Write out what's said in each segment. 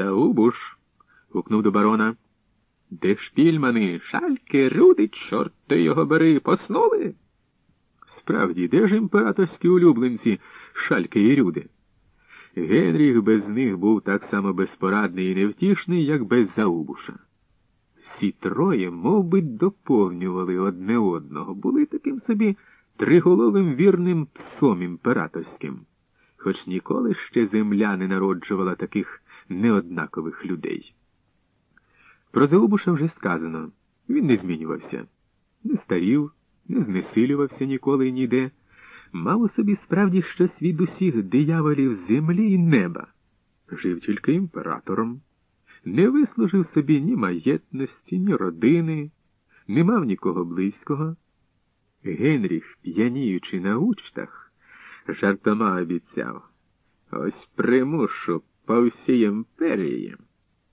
Заубуш. гукнув до барона. Де шпільмани, шальки, руди, чорти його бери, поснули? Справді, де ж імператорські улюбленці, шальки і рюди? Генріх без них був так само безпорадний і невтішний, як без Заубуша. Всі троє мов би, доповнювали одне одного, були таким собі триголовим вірним псом імператорським, хоч ніколи ще земля не народжувала таких неоднакових людей. Про Заубуша вже сказано, він не змінювався, не старів, не знесилювався ніколи і ніде, мав у собі справді щось від усіх дияволів землі і неба, жив тільки імператором, не вислужив собі ні маєтності, ні родини, не мав нікого близького. Генріх, п'яніючи на учтах, жартома обіцяв. Ось примушу по всій імперії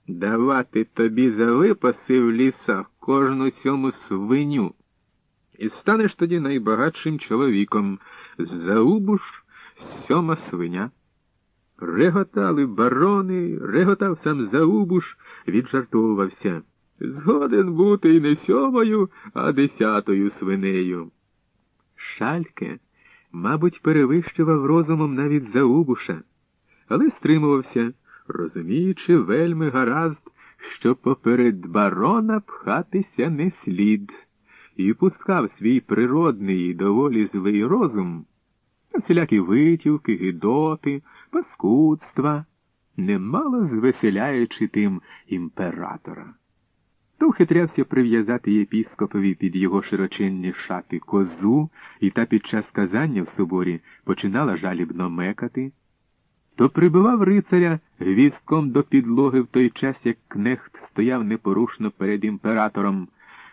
давати тобі за випаси в лісах кожну сьому свиню. І станеш тоді найбагатшим чоловіком. Заубуш сьома свиня. Реготали барони, реготав сам Заубуш, віджартовувався. Згоден бути і не сьомою, а десятою свинею. Шальке, мабуть, перевищував розумом навіть Заубуша, але стримувався, розуміючи вельми гаразд, що поперед барона пхатися не слід, і пускав свій природний і доволі злий розум, всілякі витівки, гидоти, паскудства, немало звеселяючи тим імператора. То вхитрявся прив'язати єпіскопові під його широченні шати козу, і та під час казання в соборі починала жалібно мекати, то прибивав рицаря гвістком до підлоги в той час, як кнехт стояв непорушно перед імператором,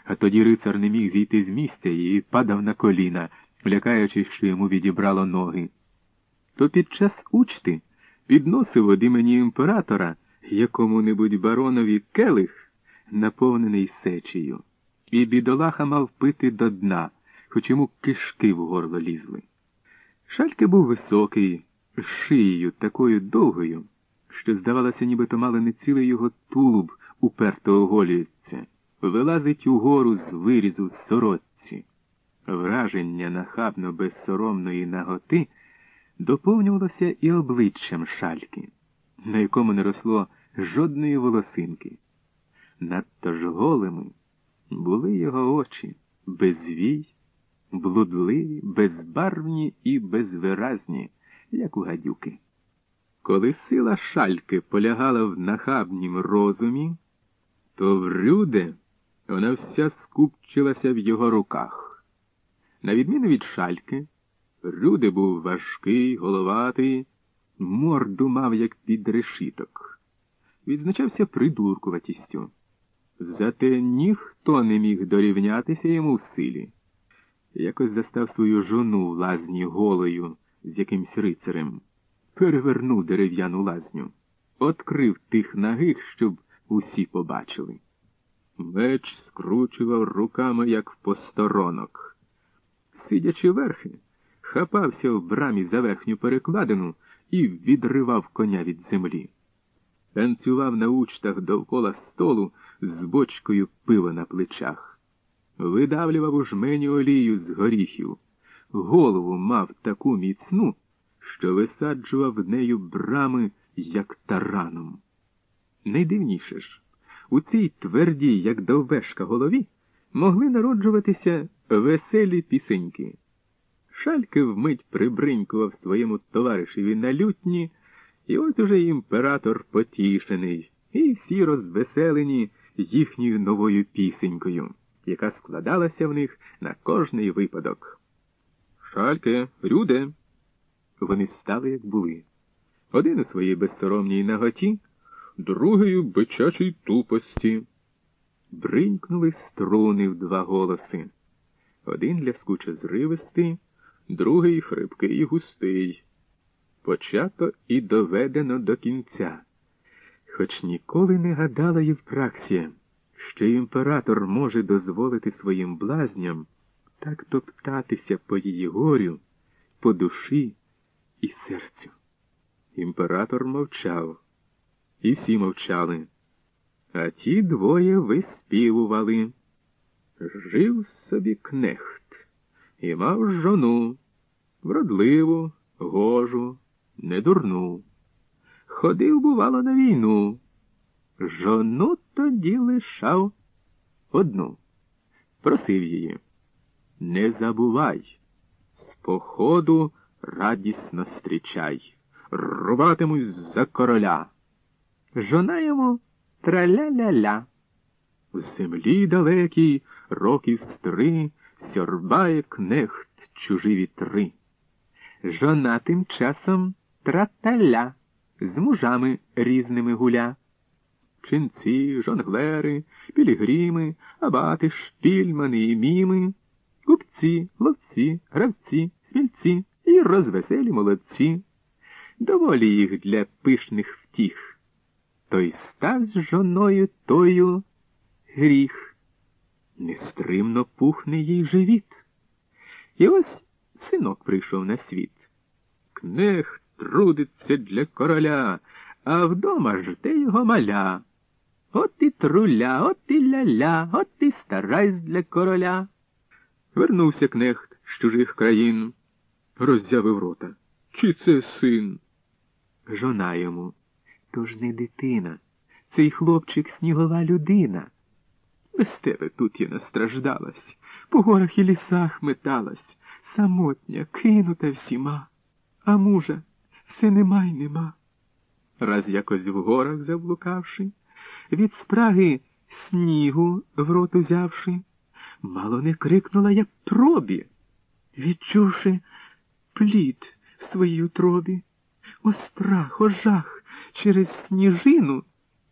а тоді рицар не міг зійти з місця і падав на коліна, лякаючись, що йому відібрало ноги. То під час учти підносив від імені імператора якому-небудь баронові келих наповнений сечею, і бідолаха мав пити до дна, хоч йому кишки в горло лізли. Шальке був високий, шиєю такою довгою, що, здавалося, нібито мало не цілий його тулуб уперто оголюється, вилазить угору з вирізу сорочці. Враження нахабно безсоромної наготи доповнювалося і обличчям шальки, на якому не росло жодної волосинки. Надто ж голими були його очі безвій, блудливі, безбарвні і безвиразні, як у гадюки. Коли сила шальки полягала в нахабнім розумі, то в Рюде вона вся скупчилася в його руках. На відміну від шальки, Рюде був важкий, головатий, морду мав, як під решіток. Відзначався придуркуватістю. Зате ніхто не міг дорівнятися йому в силі. Якось застав свою жону в лазні голою з якимсь рицарем, перевернув дерев'яну лазню, открив тих нагих, щоб усі побачили. Меч скручував руками, як в посторонок. Сидячи верхи, хапався в брамі за верхню перекладину і відривав коня від землі. Танцював на учтах довкола столу з бочкою пива на плечах, видавлював у жмені олію з горіхів, голову мав таку міцну, що висаджував нею брами, як тараном. Найдивніше ж, у цій твердій, як довбешка голові, могли народжуватися веселі пісеньки. Шальки вмить прибринькував своєму товаришеві на лютні, і ось уже імператор потішений, і всі розвеселені їхньою новою пісенькою, яка складалася в них на кожний випадок. Шальке, Рюде. Вони стали, як були. Один у своїй безсоромній наготі, другий у бичачій тупості. Бринькнули струни в два голоси. Один ляскуче зривистий, другий хрипкий і густий. Почато і доведено до кінця хоч ніколи не гадала Євпраксія, що імператор може дозволити своїм блазням так топтатися по її горю, по душі і серцю. Імператор мовчав І всі мовчали. А ті двоє виспівували. Жив собі кнехт і мав жону, вродливу, гожу, недурну. Ходив, бувало, на війну. Жону тоді лишав одну. Просив її. Не забувай, з походу радісно стрічай, рубатимусь за короля. Жона йому траля-ля-ля. В землі далекій років стри сьорбає кнехт чужі вітри. Жона тим часом траталя з мужами різними гуля. Ченці, жонглери, пілігрими, абати, шпільмани і міми, купці, ловці, гравці, смільці і розвеселі молодці. Доволі їх для пишних втіх. Той став з жоною тою гріх. Нестримно пухне їй живіт. І ось синок прийшов на світ. Кнех трудиться для короля, а вдома жде його маля. От і труля, от і ля-ля, от і старайсь для короля. Вернувся кнехт з чужих країн, роззявив рота. Чи це син? Жона йому. То ж не дитина. Цей хлопчик снігова людина. Без тебе тут я настраждалась, по горах і лісах металась, самотня, кинута всіма, а мужа все нема й нема. Раз якось в горах заблукавши, від спраги снігу в рот узявши, мало не крикнула, як пробі, відчувши плід в своїй утробі, о страх, о жах через сніжину